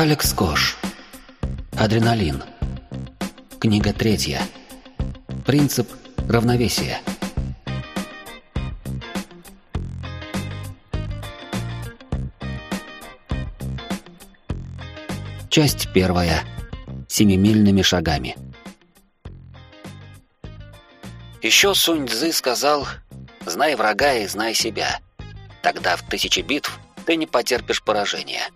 Алекс Кош. Адреналин. Книга третья. Принцип равновесия. Часть первая. Семимильными шагами. Еще Сунь Цзы сказал «Знай врага и знай себя. Тогда в тысячи битв ты не потерпишь поражения».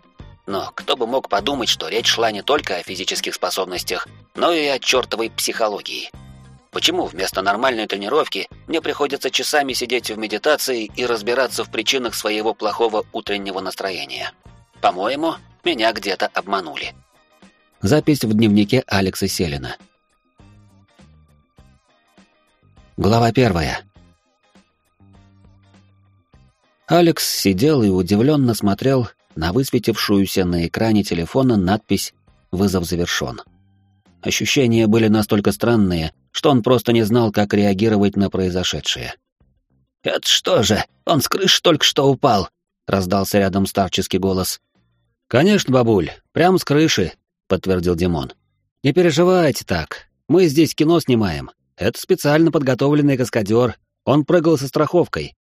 Но кто бы мог подумать, что речь шла не только о физических способностях, но и о чертовой психологии. Почему вместо нормальной тренировки мне приходится часами сидеть в медитации и разбираться в причинах своего плохого утреннего настроения? По-моему, меня где-то обманули. Запись в дневнике Алекса Селина. Глава первая. Алекс сидел и удивленно смотрел на высветившуюся на экране телефона надпись «Вызов завершен». Ощущения были настолько странные, что он просто не знал, как реагировать на произошедшее. «Это что же, он с крыши только что упал?» — раздался рядом старческий голос. «Конечно, бабуль, прямо с крыши», — подтвердил Димон. «Не переживайте так, мы здесь кино снимаем. Это специально подготовленный каскадер, он прыгал со страховкой».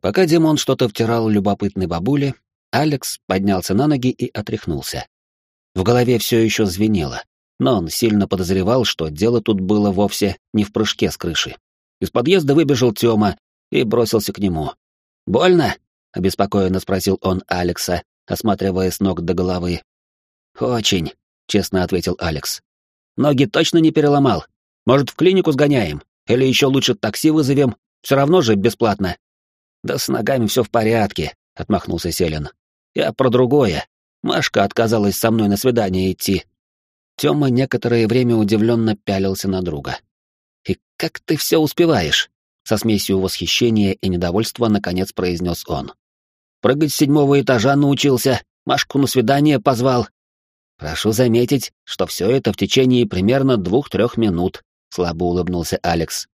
Пока Димон что-то втирал любопытной бабуле, Алекс поднялся на ноги и отряхнулся. В голове все еще звенело, но он сильно подозревал, что дело тут было вовсе не в прыжке с крыши. Из подъезда выбежал Тёма и бросился к нему. «Больно?» — обеспокоенно спросил он Алекса, осматривая с ног до головы. «Очень», — честно ответил Алекс. «Ноги точно не переломал. Может, в клинику сгоняем? Или еще лучше такси вызовем? Все равно же бесплатно». «Да с ногами все в порядке», — отмахнулся Селин. Я про другое. Машка отказалась со мной на свидание идти. Тёма некоторое время удивленно пялился на друга. «И как ты все успеваешь?» Со смесью восхищения и недовольства наконец произнес он. «Прыгать с седьмого этажа научился, Машку на свидание позвал». «Прошу заметить, что все это в течение примерно двух-трех минут», — слабо улыбнулся Алекс.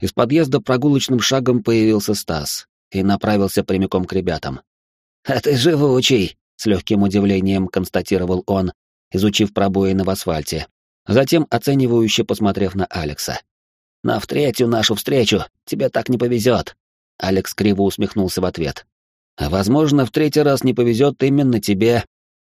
Из подъезда прогулочным шагом появился Стас и направился прямиком к ребятам. «А ты живучий!» — с легким удивлением констатировал он, изучив пробоины в асфальте, затем оценивающе посмотрев на Алекса. «На в третью нашу встречу тебе так не повезет!» Алекс криво усмехнулся в ответ. «А возможно, в третий раз не повезет именно тебе».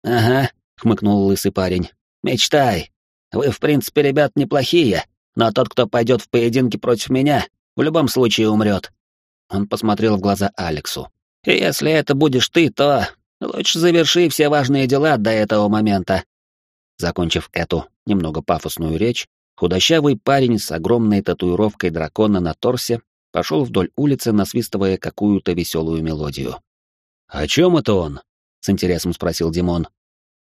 «Ага», — хмыкнул лысый парень. «Мечтай. Вы, в принципе, ребят, неплохие, но тот, кто пойдет в поединке против меня, в любом случае умрет». Он посмотрел в глаза Алексу. Если это будешь ты, то лучше заверши все важные дела до этого момента. Закончив эту немного пафосную речь, худощавый парень с огромной татуировкой дракона на торсе пошел вдоль улицы, насвистывая какую-то веселую мелодию. «О чем это он?» — с интересом спросил Димон.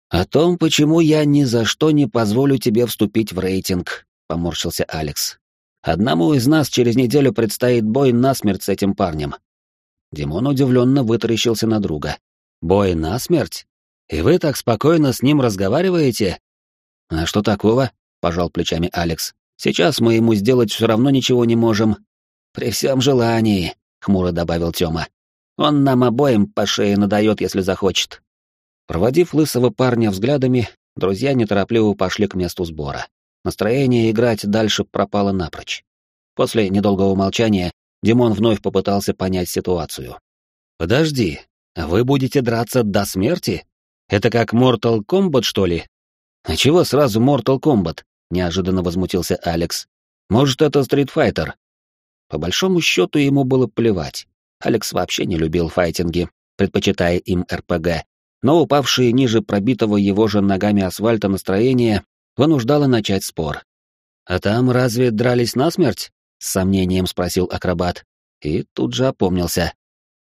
«О том, почему я ни за что не позволю тебе вступить в рейтинг», — поморщился Алекс. «Одному из нас через неделю предстоит бой насмерть с этим парнем. Димон удивленно вытаращился на друга. «Бой насмерть? И вы так спокойно с ним разговариваете?» «А что такого?» — пожал плечами Алекс. «Сейчас мы ему сделать все равно ничего не можем». «При всем желании», — хмуро добавил Тёма. «Он нам обоим по шее надает, если захочет». Проводив лысого парня взглядами, друзья неторопливо пошли к месту сбора. Настроение играть дальше пропало напрочь. После недолгого молчания Димон вновь попытался понять ситуацию. «Подожди, вы будете драться до смерти? Это как Mortal Kombat, что ли?» «А чего сразу Mortal Kombat?» — неожиданно возмутился Алекс. «Может, это Street Fighter?» По большому счету ему было плевать. Алекс вообще не любил файтинги, предпочитая им РПГ, но упавшие ниже пробитого его же ногами асфальта настроение вынуждало начать спор. «А там разве дрались насмерть?» — с сомнением спросил акробат. И тут же опомнился.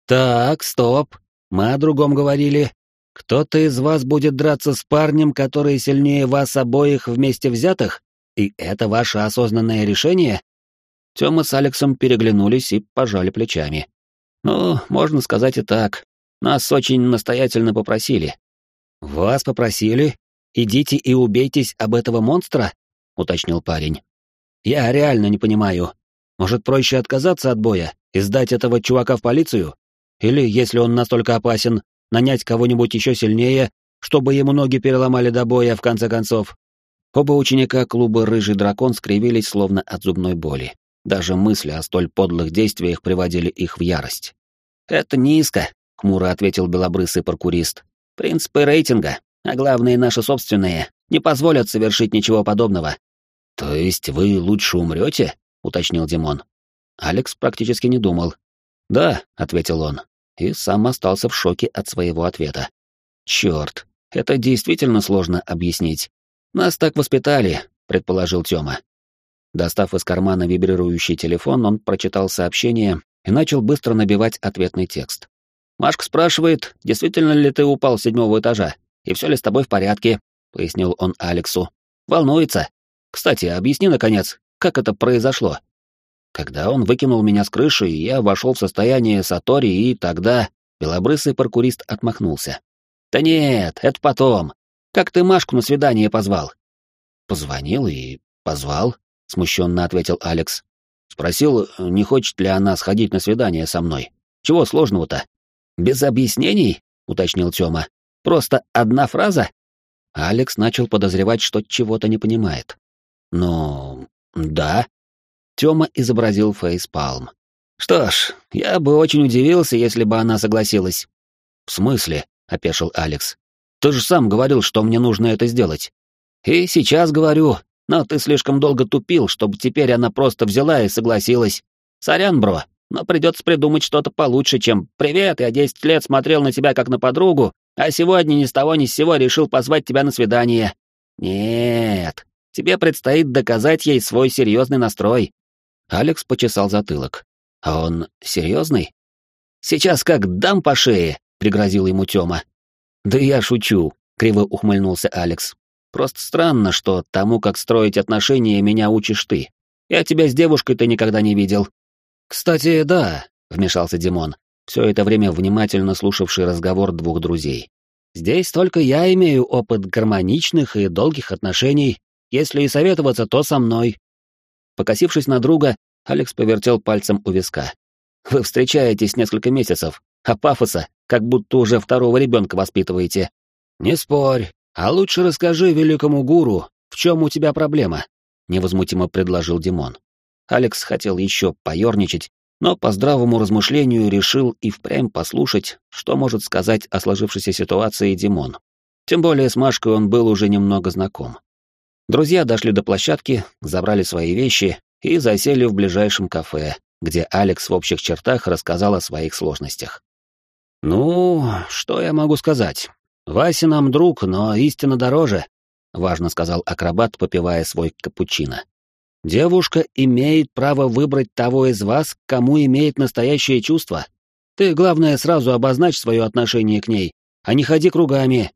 «Так, стоп. Мы о другом говорили. Кто-то из вас будет драться с парнем, который сильнее вас обоих вместе взятых? И это ваше осознанное решение?» Тёма с Алексом переглянулись и пожали плечами. «Ну, можно сказать и так. Нас очень настоятельно попросили». «Вас попросили? Идите и убейтесь об этого монстра?» — уточнил парень. Я реально не понимаю. Может, проще отказаться от боя и сдать этого чувака в полицию? Или, если он настолько опасен, нанять кого-нибудь еще сильнее, чтобы ему ноги переломали до боя, в конце концов. Оба ученика клуба «Рыжий дракон» скривились словно от зубной боли. Даже мысли о столь подлых действиях приводили их в ярость. «Это низко», — хмуро ответил белобрысый паркурист. «Принципы рейтинга, а главное наши собственные, не позволят совершить ничего подобного». «То есть вы лучше умрете?» — уточнил Димон. Алекс практически не думал. «Да», — ответил он, и сам остался в шоке от своего ответа. «Чёрт, это действительно сложно объяснить. «Нас так воспитали», — предположил Тёма. Достав из кармана вибрирующий телефон, он прочитал сообщение и начал быстро набивать ответный текст. «Машка спрашивает, действительно ли ты упал с седьмого этажа, и все ли с тобой в порядке», — пояснил он Алексу. «Волнуется. Кстати, объясни, наконец, как это произошло?» Когда он выкинул меня с крыши, я вошел в состояние сатори, и тогда белобрысый паркурист отмахнулся. «Да нет, это потом. Как ты Машку на свидание позвал?» «Позвонил и позвал», — смущенно ответил Алекс. Спросил, не хочет ли она сходить на свидание со мной. Чего сложного-то? «Без объяснений?» — уточнил Тёма. «Просто одна фраза?» Алекс начал подозревать, что чего-то не понимает. «Ну, да». Тёма изобразил фейспалм. «Что ж, я бы очень удивился, если бы она согласилась». «В смысле?» — опешил Алекс. Ты же сам говорил, что мне нужно это сделать. И сейчас говорю, но ты слишком долго тупил, чтобы теперь она просто взяла и согласилась. Сорян, бро, но придется придумать что-то получше, чем «Привет, я десять лет смотрел на тебя как на подругу, а сегодня ни с того ни с сего решил позвать тебя на свидание». Нет, тебе предстоит доказать ей свой серьезный настрой. Алекс почесал затылок. А он серьезный? Сейчас как дам по шее, пригрозил ему Тёма. «Да я шучу», — криво ухмыльнулся Алекс. «Просто странно, что тому, как строить отношения, меня учишь ты. Я тебя с девушкой-то никогда не видел». «Кстати, да», — вмешался Димон, все это время внимательно слушавший разговор двух друзей. «Здесь только я имею опыт гармоничных и долгих отношений. Если и советоваться, то со мной». Покосившись на друга, Алекс повертел пальцем у виска. «Вы встречаетесь несколько месяцев, а пафоса как будто уже второго ребенка воспитываете. Не спорь, а лучше расскажи великому гуру, в чем у тебя проблема, невозмутимо предложил Димон. Алекс хотел еще поерничать, но по здравому размышлению решил и впрямь послушать, что может сказать о сложившейся ситуации Димон. Тем более с Машкой он был уже немного знаком. Друзья дошли до площадки, забрали свои вещи и засели в ближайшем кафе, где Алекс в общих чертах рассказал о своих сложностях. «Ну, что я могу сказать? Вася нам друг, но истинно дороже», — важно сказал акробат, попивая свой капучино. «Девушка имеет право выбрать того из вас, кому имеет настоящее чувство. Ты, главное, сразу обозначь свое отношение к ней, а не ходи кругами.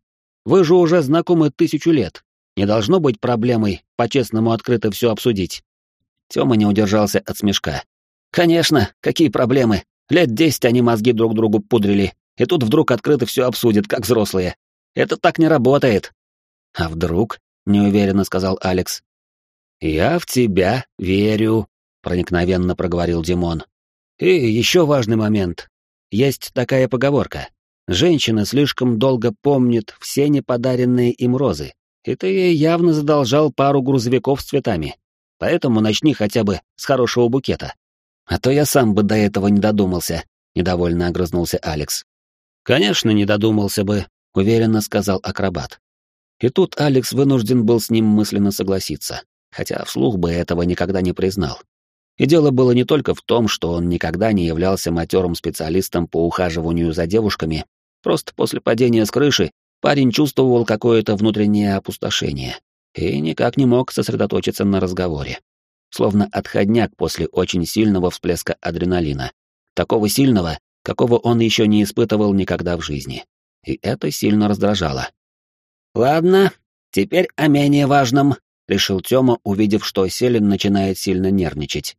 Вы же уже знакомы тысячу лет. Не должно быть проблемой по-честному открыто все обсудить». Тёма не удержался от смешка. «Конечно, какие проблемы? Лет десять они мозги друг другу пудрили, и тут вдруг открыто все обсудят, как взрослые. Это так не работает. А вдруг? неуверенно сказал Алекс. Я в тебя верю, проникновенно проговорил Димон. И еще важный момент. Есть такая поговорка. Женщина слишком долго помнит все неподаренные им розы, и ты ей явно задолжал пару грузовиков с цветами. Поэтому начни хотя бы с хорошего букета. А то я сам бы до этого не додумался, недовольно огрызнулся Алекс. Конечно, не додумался бы, уверенно сказал акробат. И тут Алекс вынужден был с ним мысленно согласиться, хотя вслух бы этого никогда не признал. И дело было не только в том, что он никогда не являлся матерым специалистом по ухаживанию за девушками, просто после падения с крыши парень чувствовал какое-то внутреннее опустошение и никак не мог сосредоточиться на разговоре словно отходняк после очень сильного всплеска адреналина. Такого сильного, какого он еще не испытывал никогда в жизни. И это сильно раздражало. «Ладно, теперь о менее важном», — решил Тёма, увидев, что Селин начинает сильно нервничать.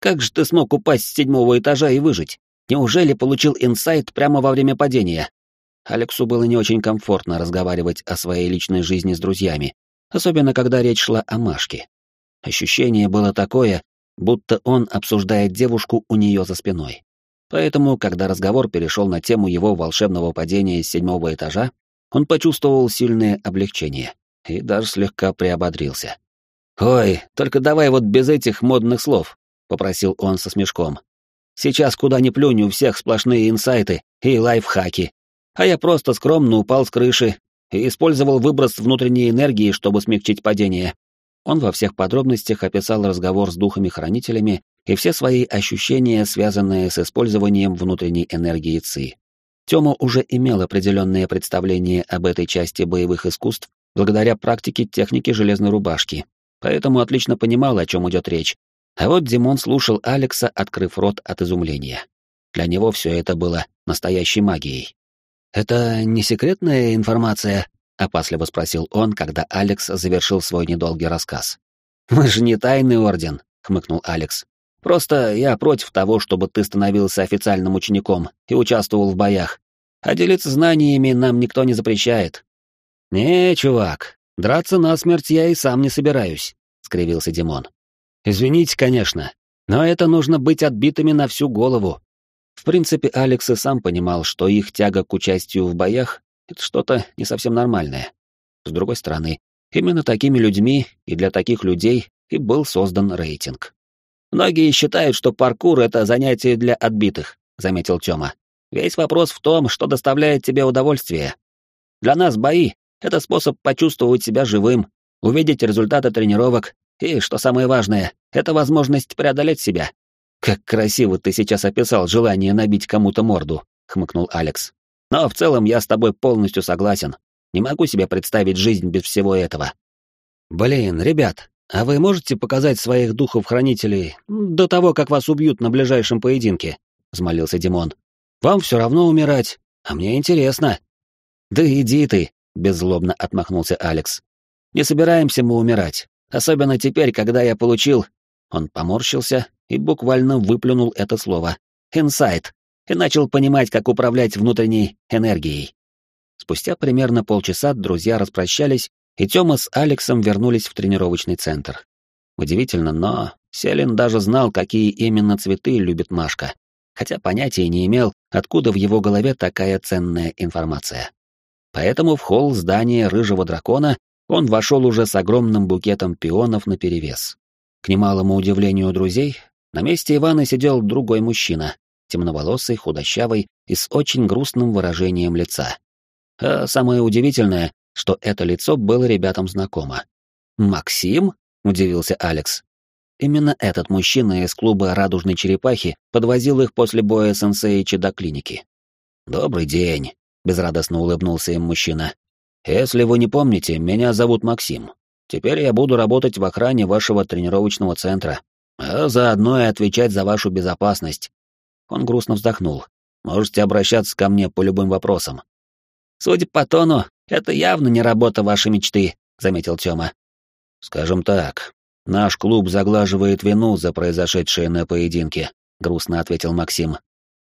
«Как же ты смог упасть с седьмого этажа и выжить? Неужели получил инсайт прямо во время падения?» Алексу было не очень комфортно разговаривать о своей личной жизни с друзьями, особенно когда речь шла о Машке. Ощущение было такое, будто он обсуждает девушку у нее за спиной. Поэтому, когда разговор перешел на тему его волшебного падения с седьмого этажа, он почувствовал сильное облегчение и даже слегка приободрился. «Ой, только давай вот без этих модных слов», — попросил он со смешком. «Сейчас куда ни плюнь, у всех сплошные инсайты и лайфхаки. А я просто скромно упал с крыши и использовал выброс внутренней энергии, чтобы смягчить падение». Он во всех подробностях описал разговор с духами-хранителями и все свои ощущения, связанные с использованием внутренней энергии ЦИ. Тёма уже имел определенное представление об этой части боевых искусств благодаря практике техники железной рубашки, поэтому отлично понимал, о чем идет речь. А вот Димон слушал Алекса, открыв рот от изумления. Для него все это было настоящей магией. «Это не секретная информация?» — опасливо спросил он, когда Алекс завершил свой недолгий рассказ. «Мы же не тайный орден», — хмыкнул Алекс. Просто я против того, чтобы ты становился официальным учеником и участвовал в боях. А делиться знаниями нам никто не запрещает. Не, чувак, драться насмерть я и сам не собираюсь, скривился Димон. Извините, конечно, но это нужно быть отбитыми на всю голову. В принципе, Алекс и сам понимал, что их тяга к участию в боях — это что-то не совсем нормальное. С другой стороны, именно такими людьми и для таких людей и был создан рейтинг. Многие считают, что паркур — это занятие для отбитых, — заметил Тёма. Весь вопрос в том, что доставляет тебе удовольствие. Для нас бои — это способ почувствовать себя живым, увидеть результаты тренировок и, что самое важное, это возможность преодолеть себя. «Как красиво ты сейчас описал желание набить кому-то морду», — хмыкнул Алекс. «Но в целом я с тобой полностью согласен. Не могу себе представить жизнь без всего этого». «Блин, ребят, «А вы можете показать своих духов-хранителей до того, как вас убьют на ближайшем поединке?» — взмолился Димон. «Вам все равно умирать, а мне интересно». «Да иди ты», — беззлобно отмахнулся Алекс. «Не собираемся мы умирать, особенно теперь, когда я получил...» Он поморщился и буквально выплюнул это слово. «Инсайт» и начал понимать, как управлять внутренней энергией. Спустя примерно полчаса друзья распрощались и Тёма с Алексом вернулись в тренировочный центр. Удивительно, но Селин даже знал, какие именно цветы любит Машка, хотя понятия не имел, откуда в его голове такая ценная информация. Поэтому в холл здания Рыжего Дракона он вошел уже с огромным букетом пионов наперевес. К немалому удивлению друзей, на месте Ивана сидел другой мужчина, темноволосый, худощавый и с очень грустным выражением лица. А самое удивительное, что это лицо было ребятам знакомо. «Максим?» — удивился Алекс. Именно этот мужчина из клуба «Радужной черепахи» подвозил их после боя сенсеича до клиники. «Добрый день», — безрадостно улыбнулся им мужчина. «Если вы не помните, меня зовут Максим. Теперь я буду работать в охране вашего тренировочного центра, а заодно и отвечать за вашу безопасность». Он грустно вздохнул. «Можете обращаться ко мне по любым вопросам». «Судя по тону, это явно не работа вашей мечты, заметил Тёма. Скажем так, наш клуб заглаживает вину за произошедшее на поединке, грустно ответил Максим.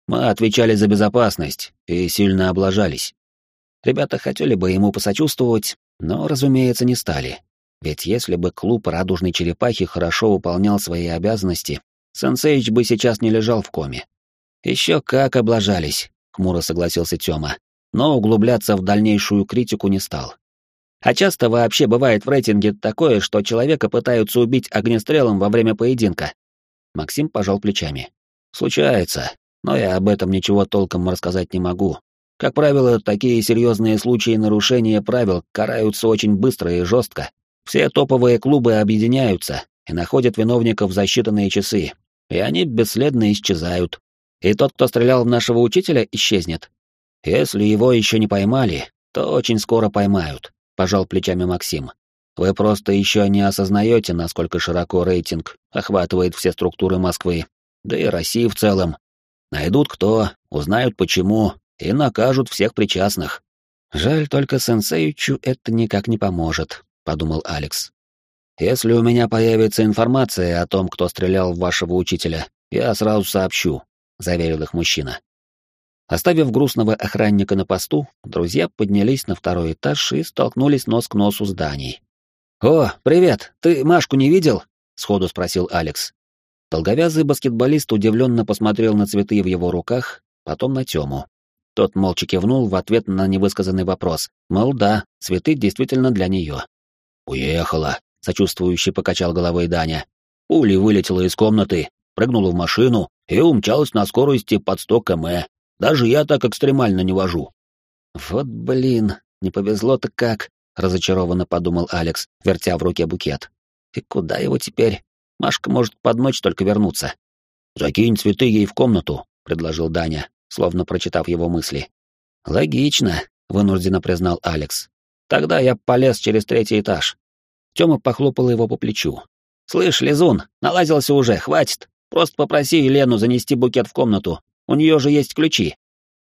Мы отвечали за безопасность и сильно облажались. Ребята хотели бы ему посочувствовать, но, разумеется, не стали. Ведь если бы клуб радужной черепахи хорошо выполнял свои обязанности, Сенсейч бы сейчас не лежал в коме. Еще как облажались, хмуро согласился Тёма но углубляться в дальнейшую критику не стал. А часто вообще бывает в рейтинге такое, что человека пытаются убить огнестрелом во время поединка. Максим пожал плечами. Случается, но я об этом ничего толком рассказать не могу. Как правило, такие серьезные случаи нарушения правил караются очень быстро и жестко. Все топовые клубы объединяются и находят виновников за считанные часы, и они бесследно исчезают. И тот, кто стрелял в нашего учителя, исчезнет, если его еще не поймали, то очень скоро поймают, пожал плечами Максим. Вы просто еще не осознаете, насколько широко рейтинг охватывает все структуры Москвы, да и России в целом. Найдут кто, узнают почему и накажут всех причастных. Жаль, только сенсеичу это никак не поможет, подумал Алекс. Если у меня появится информация о том, кто стрелял в вашего учителя, я сразу сообщу, заверил их мужчина. Оставив грустного охранника на посту, друзья поднялись на второй этаж и столкнулись нос к носу зданий. «О, привет! Ты Машку не видел?» — сходу спросил Алекс. Долговязый баскетболист удивленно посмотрел на цветы в его руках, потом на Тему. Тот молча кивнул в ответ на невысказанный вопрос. Мол, да, цветы действительно для нее. «Уехала», — сочувствующе покачал головой Даня. Пуля вылетела из комнаты, прыгнула в машину и умчалась на скорости под 100 км. Даже я так экстремально не вожу. Вот блин, не повезло-то как, разочарованно подумал Алекс, вертя в руке букет. И куда его теперь? Машка может под ночь только вернуться. Закинь цветы ей в комнату, предложил Даня, словно прочитав его мысли. Логично, вынужденно признал Алекс. Тогда я полез через третий этаж. Тёма похлопал его по плечу. «Слышь, Лизун, налазился уже, хватит. Просто попроси Елену занести букет в комнату. У нее же есть ключи».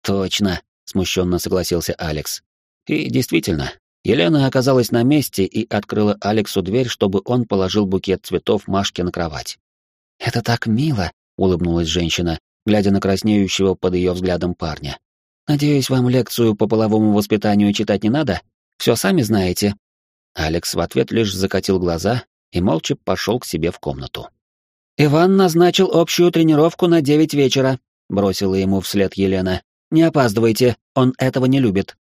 «Точно», — смущенно согласился Алекс. И действительно, Елена оказалась на месте и открыла Алексу дверь, чтобы он положил букет цветов Машке на кровать. «Это так мило», — улыбнулась женщина, глядя на краснеющего под ее взглядом парня. «Надеюсь, вам лекцию по половому воспитанию читать не надо? Все сами знаете». Алекс в ответ лишь закатил глаза и молча пошел к себе в комнату. «Иван назначил общую тренировку на девять вечера», — бросила ему вслед Елена. «Не опаздывайте, он этого не любит».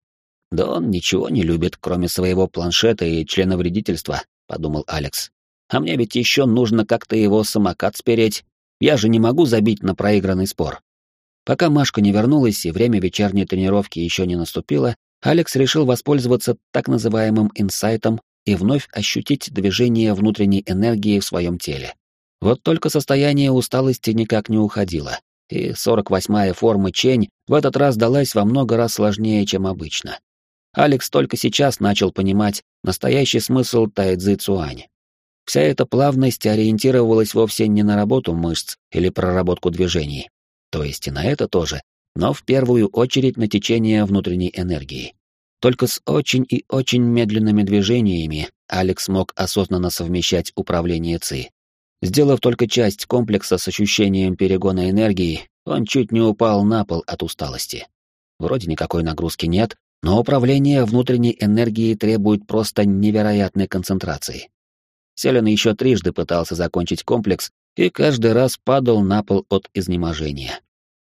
«Да он ничего не любит, кроме своего планшета и членовредительства», — подумал Алекс. «А мне ведь еще нужно как-то его самокат спереть. Я же не могу забить на проигранный спор». Пока Машка не вернулась и время вечерней тренировки еще не наступило, Алекс решил воспользоваться так называемым инсайтом и вновь ощутить движение внутренней энергии в своем теле. Вот только состояние усталости никак не уходило, и 48-я форма Чень в этот раз далась во много раз сложнее, чем обычно. Алекс только сейчас начал понимать настоящий смысл тайцзи цуань. Вся эта плавность ориентировалась вовсе не на работу мышц или проработку движений, то есть и на это тоже, но в первую очередь на течение внутренней энергии. Только с очень и очень медленными движениями Алекс мог осознанно совмещать управление ЦИ. Сделав только часть комплекса с ощущением перегона энергии, он чуть не упал на пол от усталости. Вроде никакой нагрузки нет, но управление внутренней энергией требует просто невероятной концентрации. Селен еще трижды пытался закончить комплекс и каждый раз падал на пол от изнеможения.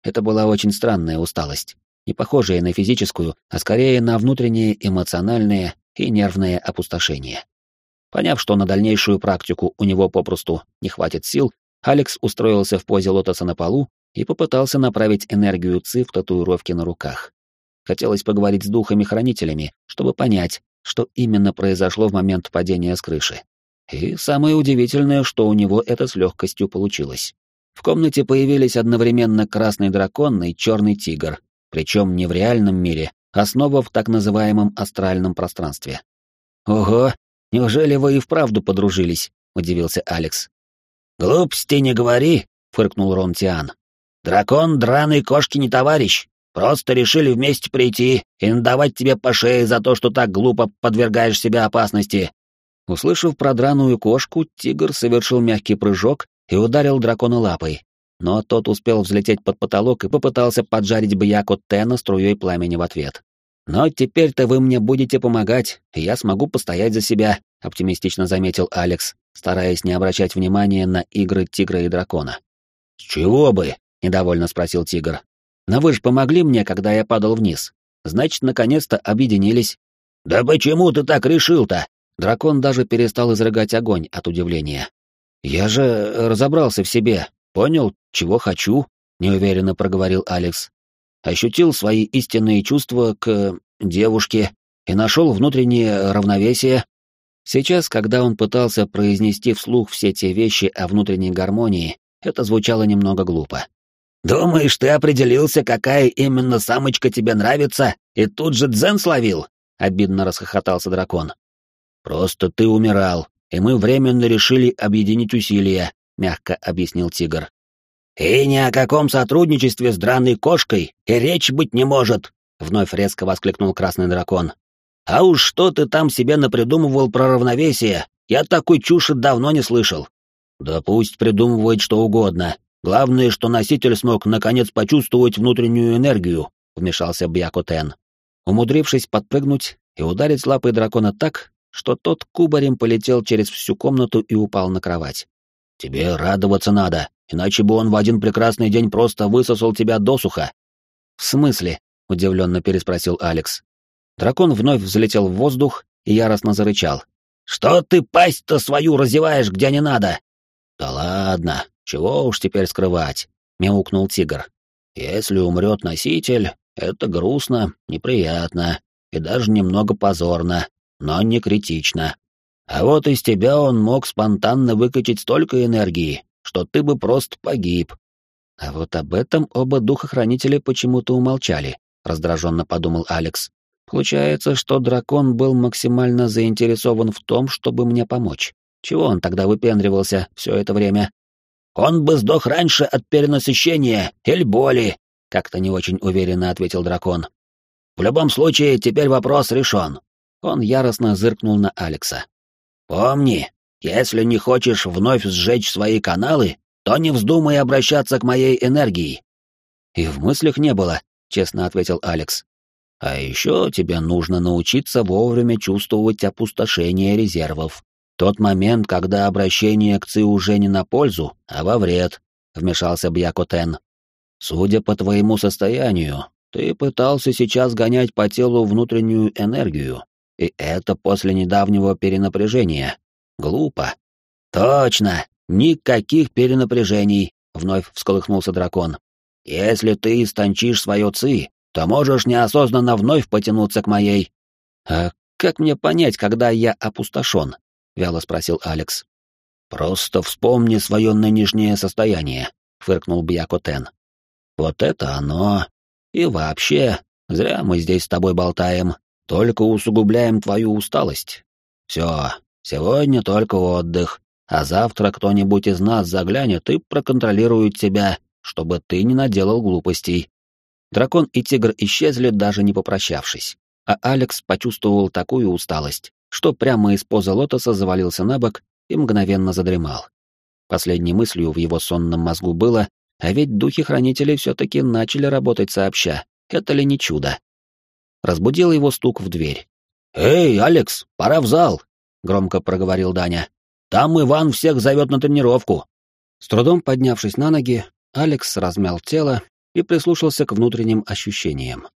Это была очень странная усталость не похожее на физическую, а скорее на внутреннее эмоциональное и нервное опустошение. Поняв, что на дальнейшую практику у него попросту не хватит сил, Алекс устроился в позе лотоса на полу и попытался направить энергию ЦИ в татуировки на руках. Хотелось поговорить с духами-хранителями, чтобы понять, что именно произошло в момент падения с крыши. И самое удивительное, что у него это с легкостью получилось. В комнате появились одновременно красный дракон и черный тигр, причем не в реальном мире, а снова в так называемом астральном пространстве. «Ого, неужели вы и вправду подружились?» — удивился Алекс. «Глупости не говори», — фыркнул Рон Тиан. «Дракон драный кошки не товарищ. Просто решили вместе прийти и надавать тебе по шее за то, что так глупо подвергаешь себя опасности». Услышав про драную кошку, тигр совершил мягкий прыжок и ударил дракона лапой, но тот успел взлететь под потолок и попытался поджарить Бьяку Тена струей пламени в ответ. «Но теперь-то вы мне будете помогать, и я смогу постоять за себя», — оптимистично заметил Алекс, стараясь не обращать внимания на игры тигра и дракона. «С чего бы?» — недовольно спросил тигр. «Но вы же помогли мне, когда я падал вниз. Значит, наконец-то объединились». «Да почему ты так решил-то?» Дракон даже перестал изрыгать огонь от удивления. «Я же разобрался в себе, Понял, чего хочу, неуверенно проговорил Алекс. Ощутил свои истинные чувства к девушке и нашел внутреннее равновесие. Сейчас, когда он пытался произнести вслух все те вещи о внутренней гармонии, это звучало немного глупо. «Думаешь, ты определился, какая именно самочка тебе нравится, и тут же дзен словил?» — обидно расхохотался дракон. «Просто ты умирал, и мы временно решили объединить усилия, — мягко объяснил тигр. «И ни о каком сотрудничестве с драной кошкой и речь быть не может!» — вновь резко воскликнул красный дракон. «А уж что ты там себе напридумывал про равновесие? Я такой чуши давно не слышал». «Да пусть придумывает что угодно. Главное, что носитель смог наконец почувствовать внутреннюю энергию», — вмешался Бьякотен. Умудрившись подпрыгнуть и ударить лапой дракона так, что тот кубарем полетел через всю комнату и упал на кровать. Тебе радоваться надо, иначе бы он в один прекрасный день просто высосал тебя досуха. В смысле? — удивленно переспросил Алекс. Дракон вновь взлетел в воздух и яростно зарычал. «Что ты пасть-то свою разеваешь, где не надо?» «Да ладно, чего уж теперь скрывать», — мяукнул тигр. «Если умрет носитель, это грустно, неприятно и даже немного позорно, но не критично. А вот из тебя он мог спонтанно выкачать столько энергии, что ты бы просто погиб. А вот об этом оба духохранителя почему-то умолчали, раздраженно подумал Алекс. Получается, что дракон был максимально заинтересован в том, чтобы мне помочь. Чего он тогда выпендривался все это время? Он бы сдох раньше от перенасыщения или боли, как-то не очень уверенно ответил дракон. В любом случае, теперь вопрос решен. Он яростно зыркнул на Алекса. Помни, если не хочешь вновь сжечь свои каналы, то не вздумай обращаться к моей энергии. И в мыслях не было, честно ответил Алекс. А еще тебе нужно научиться вовремя чувствовать опустошение резервов. Тот момент, когда обращение к ЦИ уже не на пользу, а во вред, вмешался Бьякотен. Судя по твоему состоянию, ты пытался сейчас гонять по телу внутреннюю энергию, и это после недавнего перенапряжения. Глупо. Точно, никаких перенапряжений, вновь всколыхнулся дракон. Если ты истончишь свое ци, то можешь неосознанно вновь потянуться к моей. А как мне понять, когда я опустошен? вяло спросил Алекс. Просто вспомни свое нынешнее состояние, фыркнул Бьякотен. Вот это оно. И вообще, зря мы здесь с тобой болтаем только усугубляем твою усталость. Все, сегодня только отдых, а завтра кто-нибудь из нас заглянет и проконтролирует тебя, чтобы ты не наделал глупостей. Дракон и тигр исчезли, даже не попрощавшись. А Алекс почувствовал такую усталость, что прямо из поза лотоса завалился на бок и мгновенно задремал. Последней мыслью в его сонном мозгу было, а ведь духи-хранители все-таки начали работать сообща. Это ли не чудо? Разбудил его стук в дверь. «Эй, Алекс, пора в зал!» — громко проговорил Даня. «Там Иван всех зовет на тренировку!» С трудом поднявшись на ноги, Алекс размял тело и прислушался к внутренним ощущениям.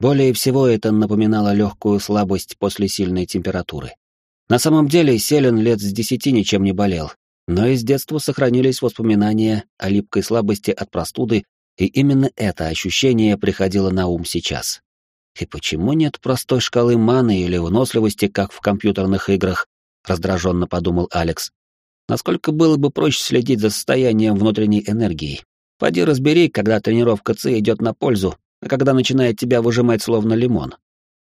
Более всего это напоминало легкую слабость после сильной температуры. На самом деле Селен лет с десяти ничем не болел, но из детства сохранились воспоминания о липкой слабости от простуды, и именно это ощущение приходило на ум сейчас. И почему нет простой шкалы маны или выносливости, как в компьютерных играх? Раздраженно подумал Алекс. Насколько было бы проще следить за состоянием внутренней энергии? Поди разбери, когда тренировка ЦИ идет на пользу, а когда начинает тебя выжимать словно лимон.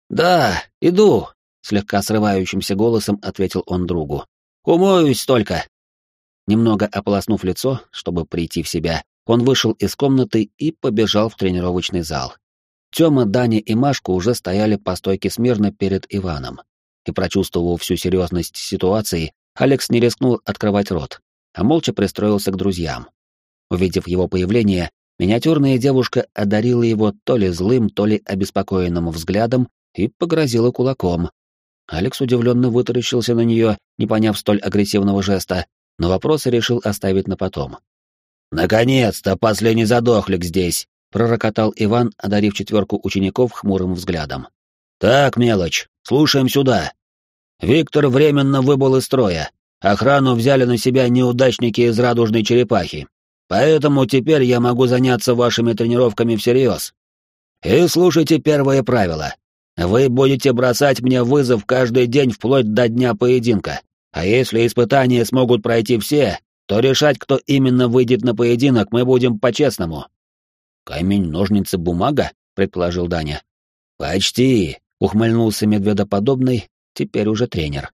«Да, иду», — слегка срывающимся голосом ответил он другу. «Умоюсь только». Немного ополоснув лицо, чтобы прийти в себя, он вышел из комнаты и побежал в тренировочный зал. Тёма, Даня и Машка уже стояли по стойке смирно перед Иваном. И прочувствовав всю серьезность ситуации, Алекс не рискнул открывать рот, а молча пристроился к друзьям. Увидев его появление, миниатюрная девушка одарила его то ли злым, то ли обеспокоенным взглядом и погрозила кулаком. Алекс удивленно вытаращился на нее, не поняв столь агрессивного жеста, но вопросы решил оставить на потом. «Наконец-то последний задохлик здесь!» Пророкотал Иван, одарив четверку учеников хмурым взглядом. «Так, мелочь, слушаем сюда. Виктор временно выбыл из строя. Охрану взяли на себя неудачники из радужной черепахи. Поэтому теперь я могу заняться вашими тренировками всерьез. И слушайте первое правило. Вы будете бросать мне вызов каждый день вплоть до дня поединка. А если испытания смогут пройти все, то решать, кто именно выйдет на поединок, мы будем по-честному. «Камень, ножницы, бумага?» — предположил Даня. «Почти», — ухмыльнулся медведоподобный, теперь уже тренер.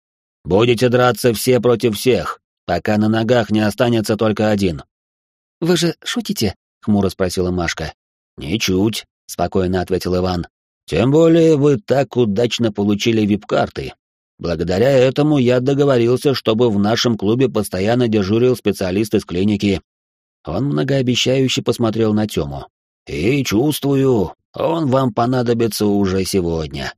«Будете драться все против всех, пока на ногах не останется только один». «Вы же шутите?» — хмуро спросила Машка. «Ничуть», — спокойно ответил Иван. «Тем более вы так удачно получили вип-карты. Благодаря этому я договорился, чтобы в нашем клубе постоянно дежурил специалист из клиники». Он многообещающе посмотрел на Тему. И чувствую, он вам понадобится уже сегодня.